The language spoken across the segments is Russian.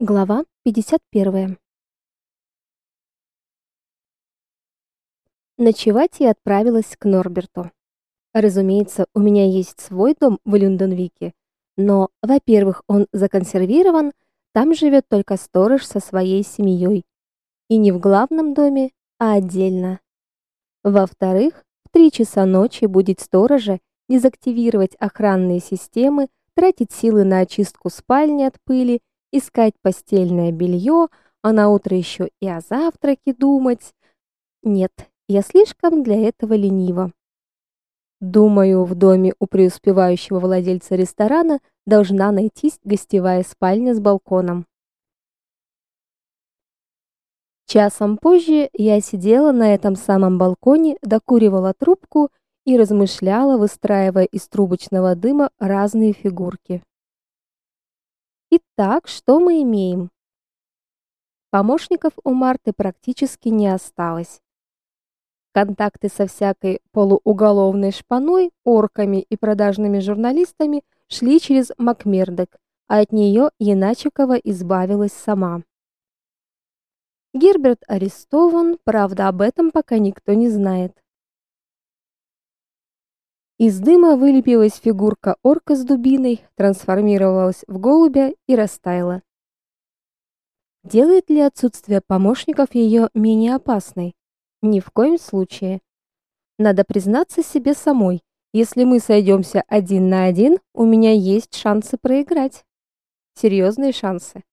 Глава 51. Ночевать я отправилась к Норберту. Разумеется, у меня есть свой дом в Люнденвике, но, во-первых, он законсервирован, там живет только сторож со своей семьей. И не в главном доме, а отдельно. Во-вторых, в три часа ночи будет сторожа дезактивировать охранные системы, тратить силы на очистку спальни от пыли искать постельное белье, а на утро еще и о завтраке думать. Нет, я слишком для этого ленива. Думаю, в доме у преуспевающего владельца ресторана должна найтись гостевая спальня с балконом. Часом позже я сидела на этом самом балконе, докуривала трубку и размышляла, выстраивая из трубочного дыма разные фигурки. Итак, что мы имеем? Помощников у Марты практически не осталось. Контакты со всякой полууголовной шпаной, орками и продажными журналистами шли через Макмердок, а от нее Яначикова избавилась сама. Герберт арестован, правда, об этом пока никто не знает. Из дыма вылепилась фигурка орка с дубиной, трансформировалась в голубя и растаяла. Делает ли отсутствие помощников ее менее опасной? Ни в коем случае. Надо признаться себе самой, если мы сойдемся один на один, у меня есть шансы проиграть. Серьезные шансы.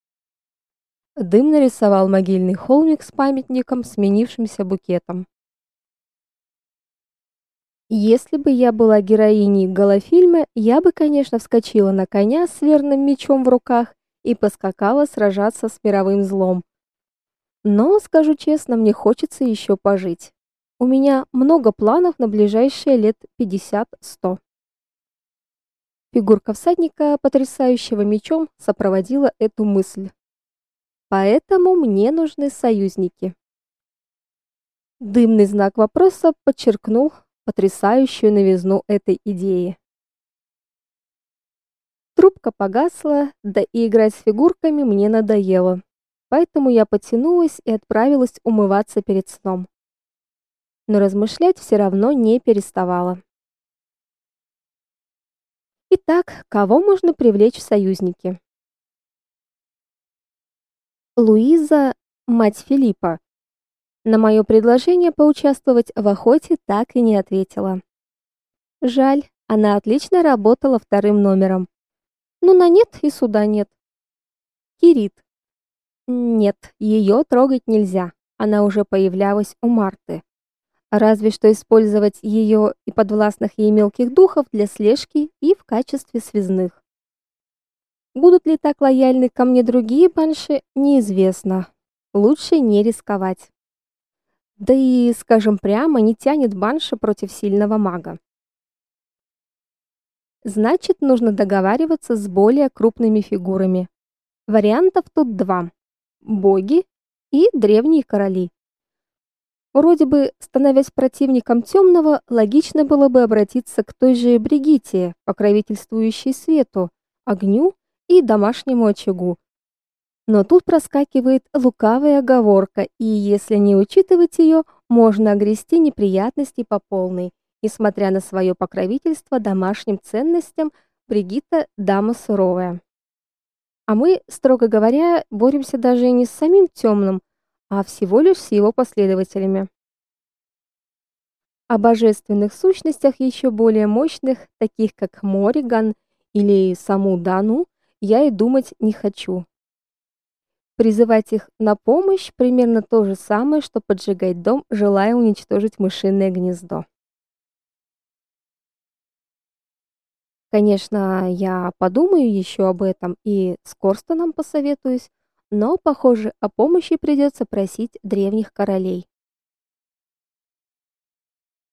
Дым нарисовал могильный холмик с памятником, сменившимся букетом. Если бы я была героиней голофильма, я бы, конечно, вскочила на коня с верным мечом в руках и поскакала сражаться с мировым злом. Но, скажу честно, мне хочется еще пожить. У меня много планов на ближайшие лет 50-100. Фигурка всадника, потрясающего мечом, сопроводила эту мысль. Поэтому мне нужны союзники. Дымный знак вопроса подчеркнул потрясающую новизну этой идеи. Трубка погасла, да и играть с фигурками мне надоело. Поэтому я потянулась и отправилась умываться перед сном. Но размышлять все равно не переставала. Итак, кого можно привлечь в союзники? Луиза, мать Филиппа, на мое предложение поучаствовать в охоте так и не ответила. Жаль, она отлично работала вторым номером. Но на нет и суда нет. Кирит. Нет, ее трогать нельзя. Она уже появлялась у Марты. Разве что использовать ее и подвластных ей мелких духов для слежки и в качестве связных. Будут ли так лояльны ко мне другие банши, неизвестно. Лучше не рисковать. Да и, скажем прямо, не тянет банша против сильного мага. Значит, нужно договариваться с более крупными фигурами. Вариантов тут два: боги и древние короли. Вроде бы, становясь противником темного, логично было бы обратиться к той же Бригитте, покровительствующей свету, огню и домашнему очагу, но тут проскакивает лукавая оговорка, и если не учитывать ее, можно огрести неприятности по полной. Несмотря на свое покровительство домашним ценностям, Бригитта дама суровая. А мы, строго говоря, боремся даже не с самим темным, а всего лишь с его последователями. О божественных сущностях еще более мощных, таких как Мориган или саму Дану, я и думать не хочу. Призывать их на помощь примерно то же самое, что поджигать дом, желая уничтожить мышиное гнездо. Конечно, я подумаю еще об этом и с Корстоном посоветуюсь, но, похоже, о помощи придется просить древних королей.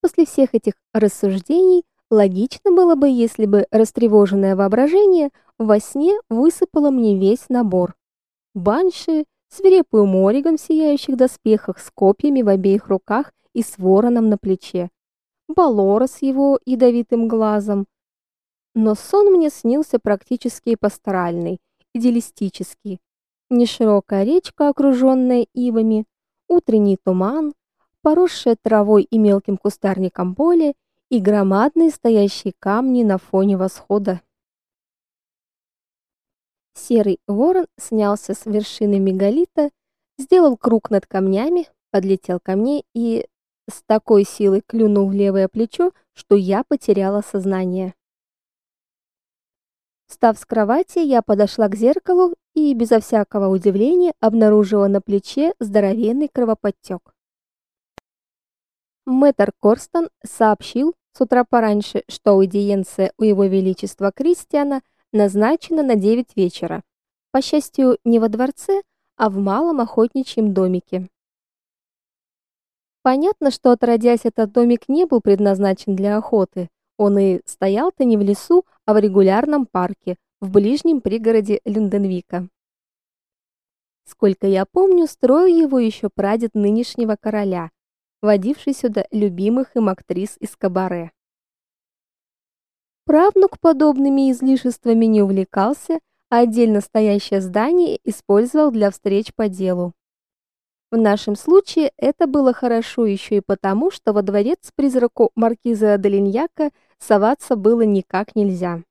После всех этих рассуждений логично было бы, если бы растревоженное воображение во сне высыпало мне весь набор банши, свирепую Мориган в сияющих доспехах с копьями в обеих руках и с вороном на плече, Балора с его ядовитым глазом. Но сон мне снился практически пасторальный, идеалистический. неширокая речка, окруженная ивами, утренний туман, поросшее травой и мелким кустарником поле и громадные стоящие камни на фоне восхода. Серый ворон снялся с вершины мегалита, сделал круг над камнями, подлетел ко мне и с такой силой клюнул в левое плечо, что я потеряла сознание. Встав с кровати, я подошла к зеркалу и безо всякого удивления обнаружила на плече здоровенный кровоподтек. Мэтр Корстон сообщил с утра пораньше, что аудиенция у его величества Кристиана назначена на 9 вечера. По счастью, не во дворце, а в малом охотничьем домике. Понятно, что отродясь этот домик не был предназначен для охоты. Он и стоял-то не в лесу, а в регулярном парке в ближнем пригороде Люнденвика. Сколько я помню, строил его еще прадед нынешнего короля, водивший сюда любимых им актрис из кабаре. Правнук подобными излишествами не увлекался, а отдельно стоящее здание использовал для встреч по делу. В нашем случае это было хорошо еще и потому, что во дворец призраку маркиза Аделиньяка соваться было никак нельзя.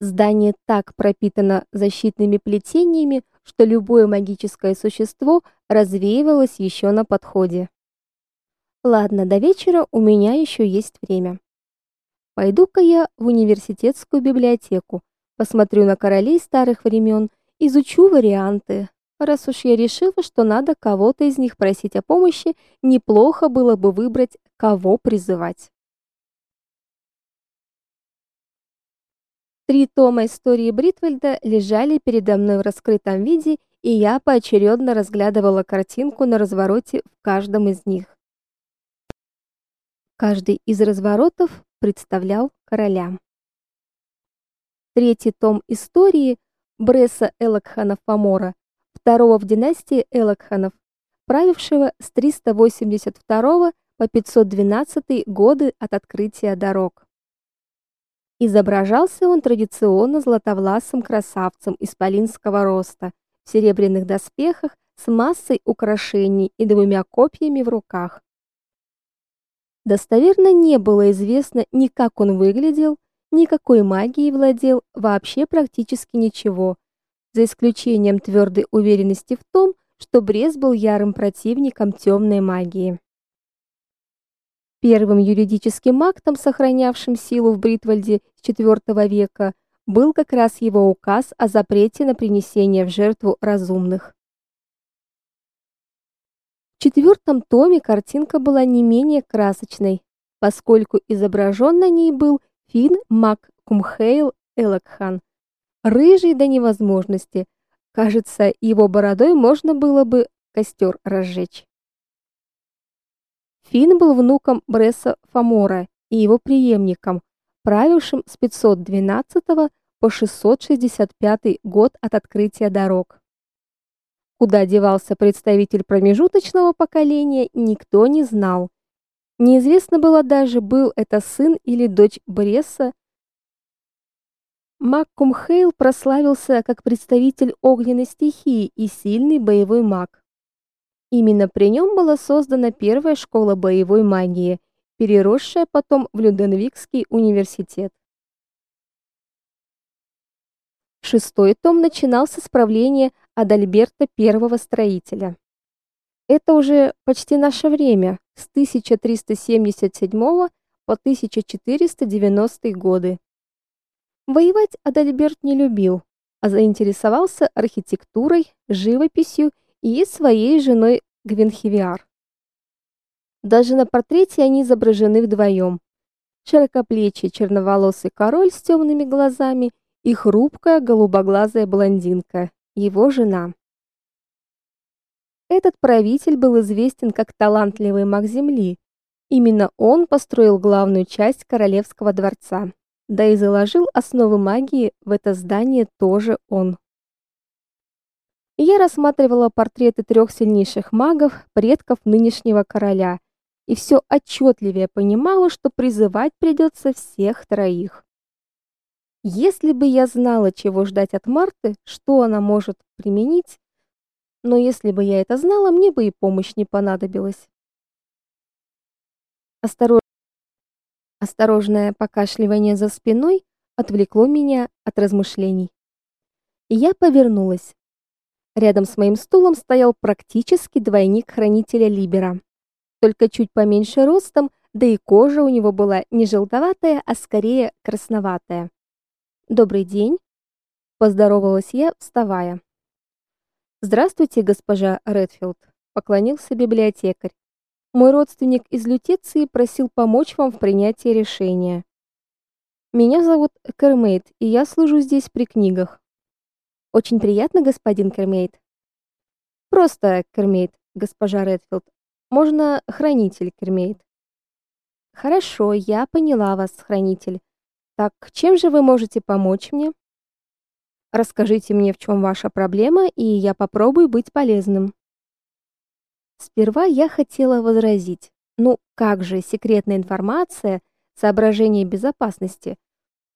Здание так пропитано защитными плетениями, что любое магическое существо развеивалось еще на подходе. Ладно, до вечера у меня еще есть время. Пойду-ка я в университетскую библиотеку, посмотрю на королей старых времен, изучу варианты, Раз уж я решила, что надо кого-то из них просить о помощи, неплохо было бы выбрать, кого призывать. Три тома истории Бритвельда лежали передо мной в раскрытом виде, и я поочередно разглядывала картинку на развороте в каждом из них. Каждый из разворотов представлял короля. Третий том истории Бреса Элакхана Фамора второго в династии Элакханов, правившего с 382 по 512 годы от открытия дорог. Изображался он традиционно златовласым красавцем исполинского роста, в серебряных доспехах с массой украшений и двумя копьями в руках. Достоверно не было известно ни как он выглядел, ни какой магией владел, вообще практически ничего, за исключением твердой уверенности в том, что Брес был ярым противником темной магии. Первым юридическим актом, сохранявшим силу в Бритвальде с IV века, был как раз его указ о запрете на принесение в жертву разумных. В четвертом томе картинка была не менее красочной, поскольку изображен на ней был Фин Мак Кумхейл Элакхан, рыжий до невозможности. Кажется, его бородой можно было бы костер разжечь. Фин был внуком Бреса Фамора и его преемником, правившим с 512 по 665 год от открытия дорог. Куда девался представитель промежуточного поколения, никто не знал. Неизвестно было даже, был это сын или дочь Бреса Маккум Хейл прославился как представитель огненной стихии и сильный боевой маг. Именно при нем была создана первая школа боевой магии, переросшая потом в Люденвикский университет. Шестой том начинался с правления Адальберта I строителя. Это уже почти наше время, с 1377 по 1490 годы. Воевать Адальберт не любил, а заинтересовался архитектурой, живописью и своей женой Гвенхевиар. Даже на портрете они изображены вдвоем. Широкоплечий черноволосый король с темными глазами и хрупкая голубоглазая блондинка, его жена. Этот правитель был известен как талантливый маг земли. Именно он построил главную часть королевского дворца да и заложил основы магии в это здание тоже он. Я рассматривала портреты трех сильнейших магов, предков нынешнего короля, и все отчетливее понимала, что призывать придется всех троих. Если бы я знала, чего ждать от Марты, что она может применить, но если бы я это знала, мне бы и помощь не понадобилась. Осторож... Осторожное покашливание за спиной отвлекло меня от размышлений. Я повернулась. Рядом с моим стулом стоял практически двойник хранителя Либера. Только чуть поменьше ростом, да и кожа у него была не желтоватая, а скорее красноватая. Добрый день, поздоровалась я, вставая. Здравствуйте, госпожа Редфилд, поклонился библиотекарь. Мой родственник из Лютеции просил помочь вам в принятии решения. Меня зовут Кермейт, и я служу здесь при книгах. Очень приятно, господин Кермейт. Просто Кермейт, госпожа Редфилд. Можно хранитель Кермейт. Хорошо, я поняла вас, хранитель. Так, чем же вы можете помочь мне? Расскажите мне, в чем ваша проблема, и я попробую быть полезным. Сперва я хотела возразить: "Ну, как же секретная информация, соображение безопасности?"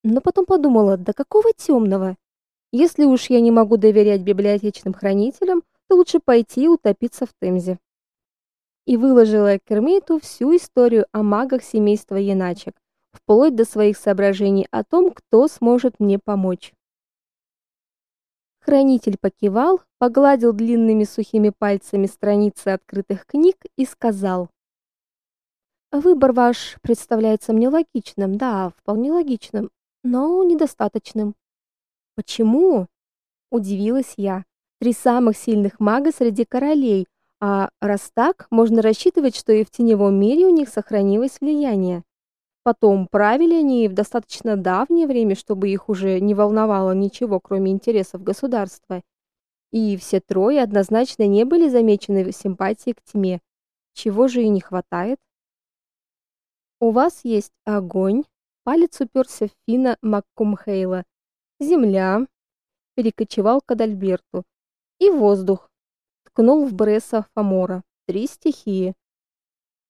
Но потом подумала: "Да какого темного? Если уж я не могу доверять библиотечным хранителям, то лучше пойти утопиться в Темзе." И выложила Кермиту всю историю о магах семейства Яначек, вплоть до своих соображений о том, кто сможет мне помочь. Хранитель покивал, погладил длинными сухими пальцами страницы открытых книг и сказал: Выбор ваш представляется мне логичным, да, вполне логичным, но недостаточным. Почему? удивилась я. Три самых сильных мага среди королей, а раз так, можно рассчитывать, что и в теневом мире у них сохранилось влияние. Потом правили они в достаточно давнее время, чтобы их уже не волновало ничего, кроме интересов государства. И все трое однозначно не были замечены в симпатии к тьме. Чего же и не хватает? У вас есть огонь, палец уперся в Фина Маккумхейла. Земля, перекочевал к Адальберту. И воздух, ткнул в Бреса Фамора. Три стихии.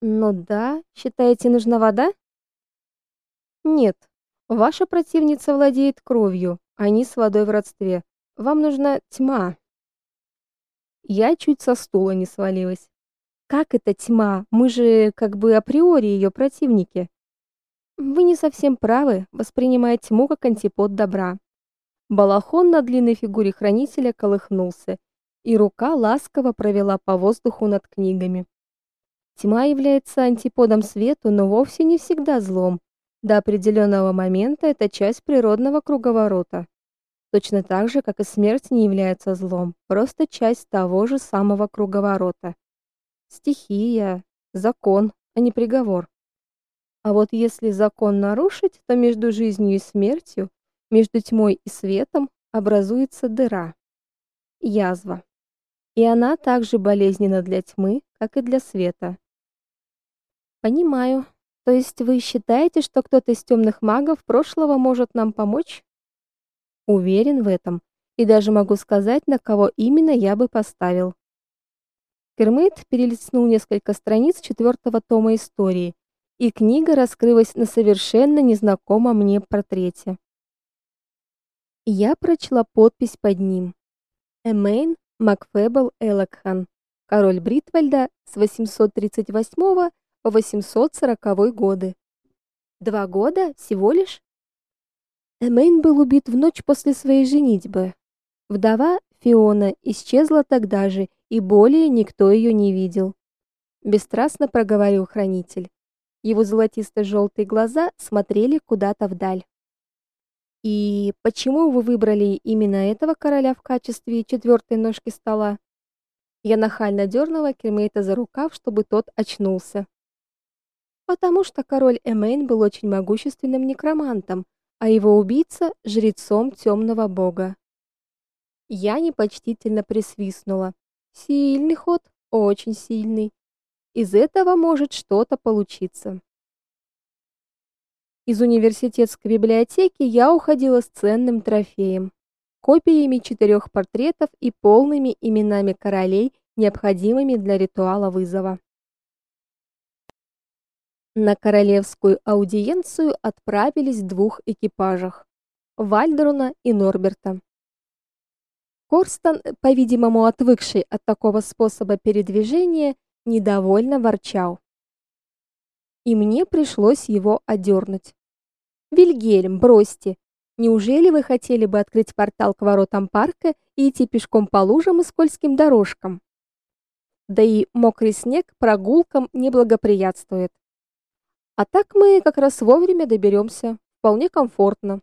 Ну да, считаете, нужна вода? Нет. Ваша противница владеет кровью, они с водой в родстве. Вам нужна тьма. Я чуть со стула не свалилась. Как это тьма? Мы же как бы априори ее противники. Вы не совсем правы, воспринимая тьму как антипод добра. Балахон на длинной фигуре хранителя колыхнулся, и рука ласково провела по воздуху над книгами. Тьма является антиподом свету, но вовсе не всегда злом. До определенного момента это часть природного круговорота. Точно так же, как и смерть не является злом, просто часть того же самого круговорота. Стихия, закон, а не приговор. А вот если закон нарушить, то между жизнью и смертью, между тьмой и светом образуется дыра. Язва. И она также болезненна для тьмы, как и для света. Понимаю, то есть вы считаете, что кто-то из темных магов прошлого может нам помочь? Уверен в этом, и даже могу сказать, на кого именно я бы поставил. Кермит перелистнул несколько страниц четвертого тома истории, и книга раскрылась на совершенно незнакомом мне портрете. Я прочла подпись под ним. Эмейн Макфебл Элакхан, король Бритвальда с 838 по 840 годы. Два года всего лишь? Эмейн был убит в ночь после своей женитьбы. Вдова Фиона исчезла тогда же, и более никто ее не видел. Бесстрастно проговорил хранитель. Его золотисто желтые глаза смотрели куда-то вдаль. И почему вы выбрали именно этого короля в качестве четвертой ножки стола? Я нахально дернула Кремейта за рукав, чтобы тот очнулся потому что король Эмейн был очень могущественным некромантом, а его убийца жрецом темного бога. Я непочтительно присвистнула. Сильный ход, очень сильный. Из этого может что-то получиться. Из университетской библиотеки я уходила с ценным трофеем: копиями четырех портретов и полными именами королей, необходимыми для ритуала вызова. На королевскую аудиенцию отправились в двух экипажах. Вальдруна и Норберта. Корстон, по-видимому, отвыкший от такого способа передвижения, недовольно ворчал. И мне пришлось его одернуть. Вильгельм, бросьте. Неужели вы хотели бы открыть портал к воротам парка и идти пешком по лужам и скользким дорожкам? Да и мокрый снег прогулкам не благоприятствует. А так мы как раз вовремя доберемся, вполне комфортно.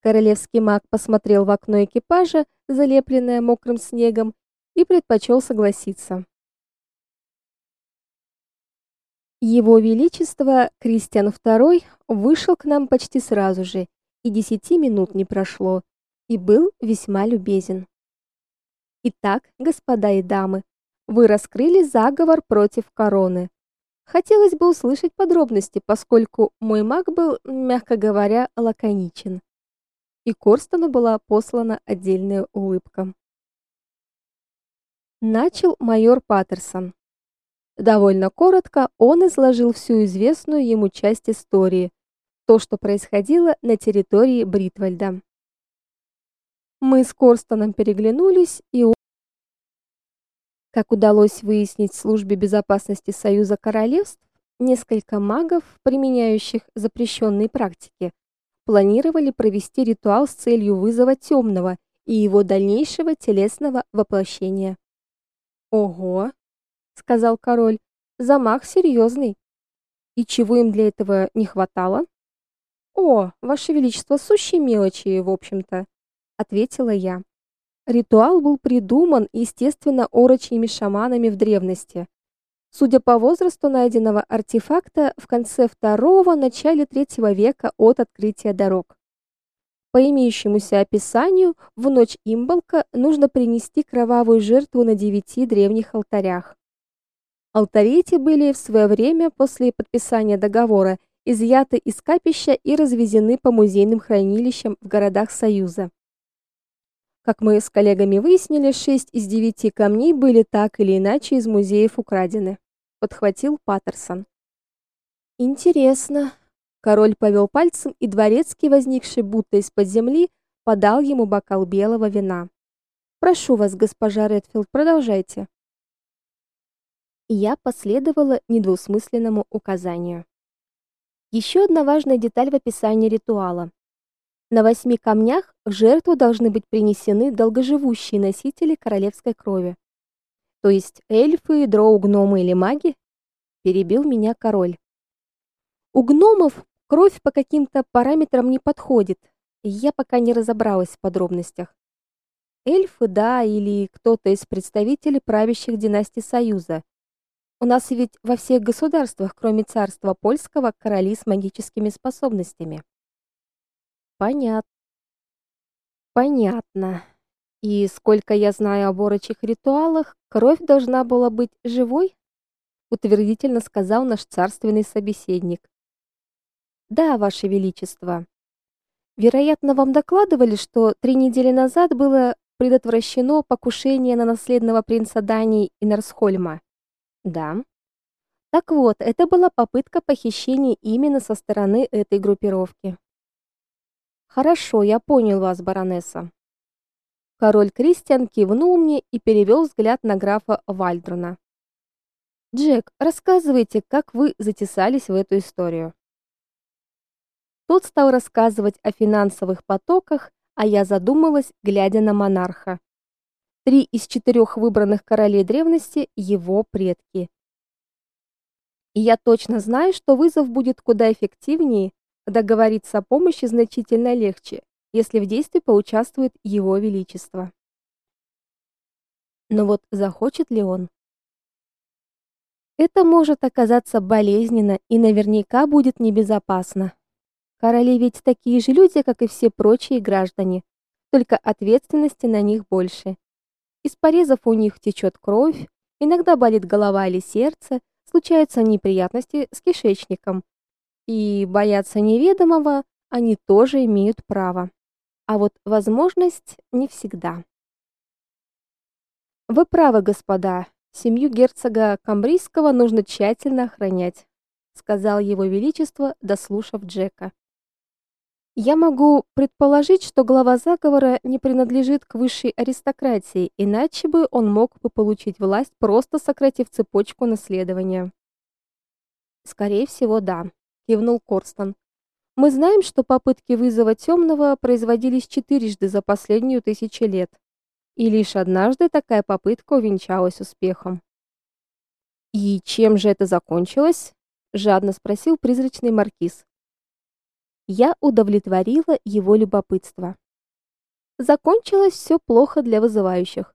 Королевский маг посмотрел в окно экипажа, залепленное мокрым снегом, и предпочел согласиться. Его величество Кристиан II вышел к нам почти сразу же, и десяти минут не прошло, и был весьма любезен. Итак, господа и дамы, вы раскрыли заговор против короны. Хотелось бы услышать подробности, поскольку мой маг был, мягко говоря, лаконичен. И Корстону была послана отдельная улыбка. Начал майор Паттерсон. Довольно коротко он изложил всю известную ему часть истории, то, что происходило на территории Бритвальда. Мы с Корстоном переглянулись, и как удалось выяснить в службе безопасности Союза королевств, несколько магов, применяющих запрещенные практики, планировали провести ритуал с целью вызова темного и его дальнейшего телесного воплощения. Ого, сказал король. Замах серьезный. И чего им для этого не хватало? О, ваше величество, сущие мелочи, в общем-то, ответила я. Ритуал был придуман, естественно, орочьими-шаманами в древности. Судя по возрасту найденного артефакта, в конце второго начале третьего века от открытия дорог. По имеющемуся описанию, в ночь Имболка нужно принести кровавую жертву на девяти древних алтарях. Алтари эти были в свое время после подписания договора изъяты из капища и развезены по музейным хранилищам в городах Союза. Как мы с коллегами выяснили, шесть из девяти камней были так или иначе из музеев украдены, подхватил Паттерсон. Интересно. Король повел пальцем, и дворецкий, возникший будто из-под земли, подал ему бокал белого вина. Прошу вас, госпожа Редфилд, продолжайте я последовала недвусмысленному указанию. Еще одна важная деталь в описании ритуала. На восьми камнях в жертву должны быть принесены долгоживущие носители королевской крови. То есть эльфы, дроу, гномы или маги? Перебил меня король. У гномов кровь по каким-то параметрам не подходит, я пока не разобралась в подробностях. Эльфы, да, или кто-то из представителей правящих династий Союза. У нас ведь во всех государствах, кроме царства польского, короли с магическими способностями. Понятно. Понятно. И сколько я знаю о орочих ритуалах, кровь должна была быть живой, утвердительно сказал наш царственный собеседник. Да, ваше величество. Вероятно, вам докладывали, что три недели назад было предотвращено покушение на наследного принца Дании Инарсхольма. Да. Так вот, это была попытка похищения именно со стороны этой группировки. Хорошо, я понял вас, баронесса. Король Кристиан кивнул мне и перевел взгляд на графа Вальдруна. Джек, рассказывайте, как вы затесались в эту историю. Тот стал рассказывать о финансовых потоках, а я задумалась, глядя на монарха. Три из четырех выбранных королей древности его предки. И я точно знаю, что вызов будет куда эффективнее, договориться о помощи значительно легче, если в действии поучаствует его величество. Но вот захочет ли он? Это может оказаться болезненно и наверняка будет небезопасно. Короли ведь такие же люди, как и все прочие граждане, только ответственности на них больше. Из порезов у них течет кровь, иногда болит голова или сердце, случаются неприятности с кишечником. И бояться неведомого они тоже имеют право. А вот возможность не всегда. Вы правы, господа. Семью герцога Камбрийского нужно тщательно охранять, сказал его величество, дослушав Джека. Я могу предположить, что глава заговора не принадлежит к высшей аристократии, иначе бы он мог бы получить власть, просто сократив цепочку наследования. Скорее всего, да, кивнул Корстон. Мы знаем, что попытки вызова темного производились четырежды за последнюю тысячу лет, и лишь однажды такая попытка увенчалась успехом. И чем же это закончилось? жадно спросил призрачный маркиз. Я удовлетворила его любопытство. Закончилось все плохо для вызывающих.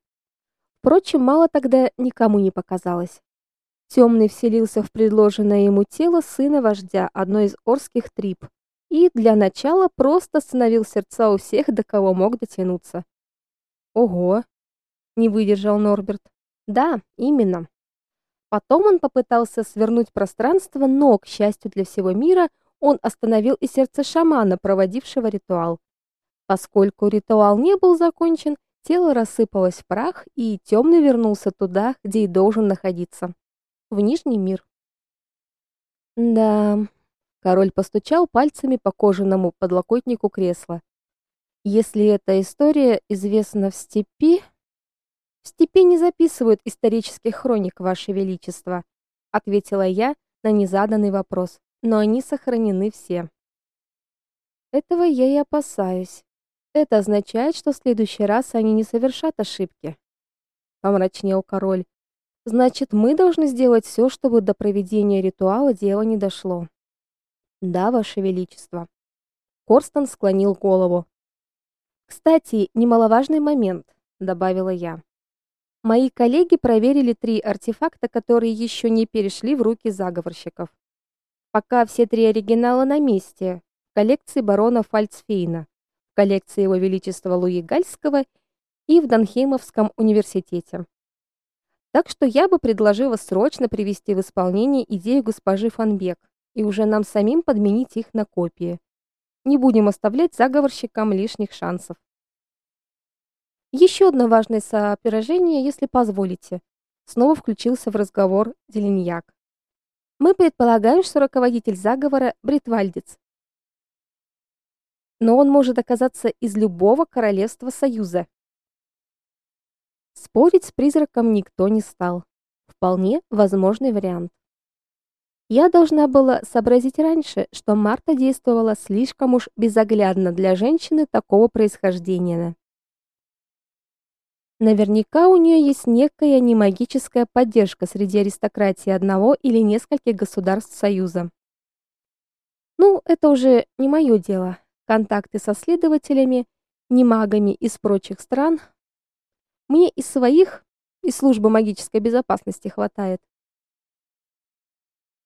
Впрочем, мало тогда никому не показалось. Темный вселился в предложенное ему тело сына вождя одной из орских триб и для начала просто остановил сердца у всех, до кого мог дотянуться. Ого, не выдержал Норберт. Да, именно. Потом он попытался свернуть пространство, но, к счастью для всего мира, он остановил и сердце шамана, проводившего ритуал. Поскольку ритуал не был закончен, тело рассыпалось в прах, и темный вернулся туда, где и должен находиться в Нижний мир. Да, король постучал пальцами по кожаному подлокотнику кресла. Если эта история известна в степи, в степи не записывают исторических хроник, ваше величество, ответила я на незаданный вопрос но они сохранены все. Этого я и опасаюсь. Это означает, что в следующий раз они не совершат ошибки. Помрачнел король. Значит, мы должны сделать все, чтобы до проведения ритуала дело не дошло. Да, ваше величество. Корстон склонил голову. Кстати, немаловажный момент, добавила я. Мои коллеги проверили три артефакта, которые еще не перешли в руки заговорщиков. Пока все три оригинала на месте в коллекции барона Фальцфейна, в коллекции его величества Луи Гальского и в Данхеймовском университете. Так что я бы предложила срочно привести в исполнение идею госпожи Фанбек и уже нам самим подменить их на копии. Не будем оставлять заговорщикам лишних шансов. Еще одно важное соображение, если позволите. Снова включился в разговор Деленьяк. Мы предполагаем, что руководитель заговора Бритвальдец. Но он может оказаться из любого королевства Союза. Спорить с призраком никто не стал. Вполне возможный вариант. Я должна была сообразить раньше, что Марта действовала слишком уж безоглядно для женщины такого происхождения. Наверняка у нее есть некая немагическая поддержка среди аристократии одного или нескольких государств Союза. Ну, это уже не мое дело. Контакты со следователями, немагами из прочих стран мне из своих и службы магической безопасности хватает.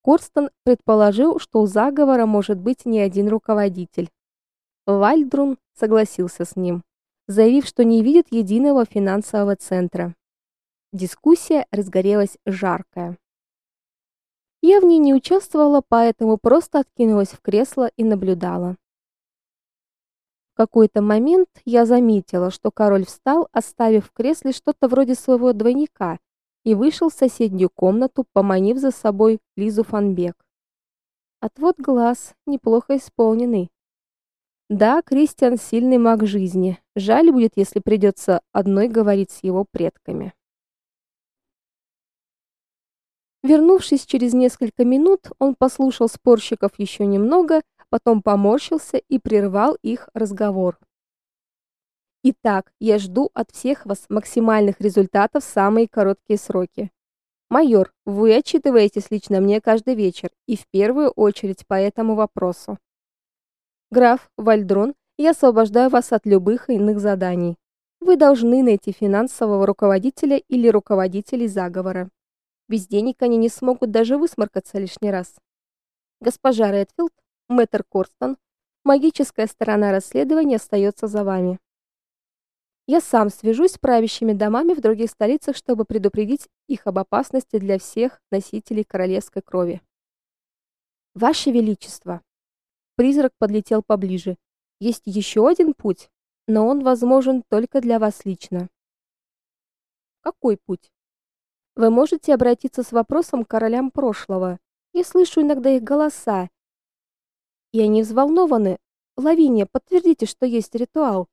Корстон предположил, что у заговора может быть не один руководитель. Вальдрун согласился с ним заявив, что не видит единого финансового центра. Дискуссия разгорелась жаркая. Я в ней не участвовала, поэтому просто откинулась в кресло и наблюдала. Какой-то момент я заметила, что король встал, оставив в кресле что-то вроде своего двойника, и вышел в соседнюю комнату, поманив за собой Лизу Фанбек. Отвод глаз неплохо исполненный. Да, Кристиан сильный маг жизни. Жаль будет, если придется одной говорить с его предками. Вернувшись через несколько минут, он послушал спорщиков еще немного, потом поморщился и прервал их разговор. Итак, я жду от всех вас максимальных результатов в самые короткие сроки. Майор, вы отчитываетесь лично мне каждый вечер, и в первую очередь по этому вопросу. Граф Вальдрон, я освобождаю вас от любых иных заданий. Вы должны найти финансового руководителя или руководителей заговора. Без денег они не смогут даже высморкаться лишний раз. Госпожа Редфилд, мэтр Корстон, магическая сторона расследования остается за вами. Я сам свяжусь с правящими домами в других столицах, чтобы предупредить их об опасности для всех носителей королевской крови. Ваше величество, Призрак подлетел поближе. Есть еще один путь, но он возможен только для вас лично. Какой путь? Вы можете обратиться с вопросом к королям прошлого. Я слышу иногда их голоса. И они взволнованы. Лавиния, подтвердите, что есть ритуал.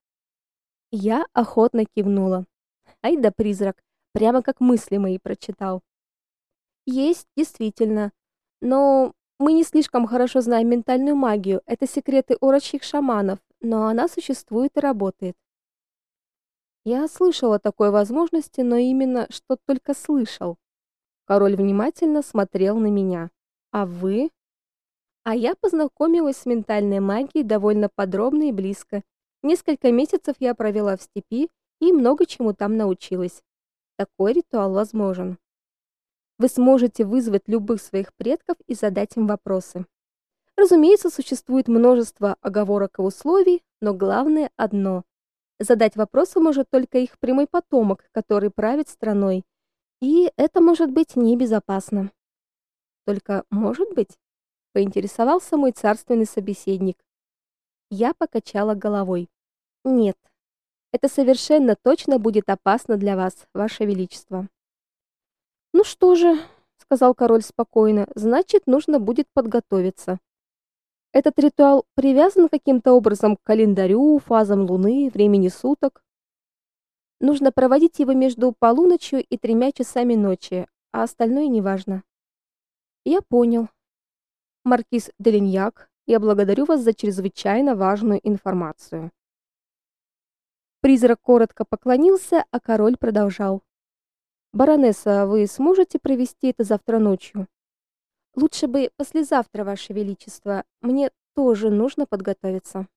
Я охотно кивнула. Ай да призрак, прямо как мысли мои прочитал. Есть, действительно. Но мы не слишком хорошо знаем ментальную магию. Это секреты урочьих шаманов, но она существует и работает. Я слышал о такой возможности, но именно что только слышал. Король внимательно смотрел на меня. А вы? А я познакомилась с ментальной магией довольно подробно и близко. Несколько месяцев я провела в степи и много чему там научилась. Такой ритуал возможен. Вы сможете вызвать любых своих предков и задать им вопросы. Разумеется, существует множество оговорок и условий, но главное одно задать вопросы может только их прямой потомок, который правит страной. И это может быть небезопасно. Только может быть, поинтересовался мой царственный собеседник. Я покачала головой. Нет. Это совершенно точно будет опасно для вас, ваше величество. Ну что же, сказал король спокойно. Значит, нужно будет подготовиться. Этот ритуал привязан каким-то образом к календарю, фазам луны, времени суток. Нужно проводить его между полуночью и тремя часами ночи, а остальное неважно. Я понял. Маркиз Делиньяк, я благодарю вас за чрезвычайно важную информацию. Призрак коротко поклонился, а король продолжал. Баронесса, вы сможете провести это завтра ночью? Лучше бы послезавтра, ваше величество. Мне тоже нужно подготовиться.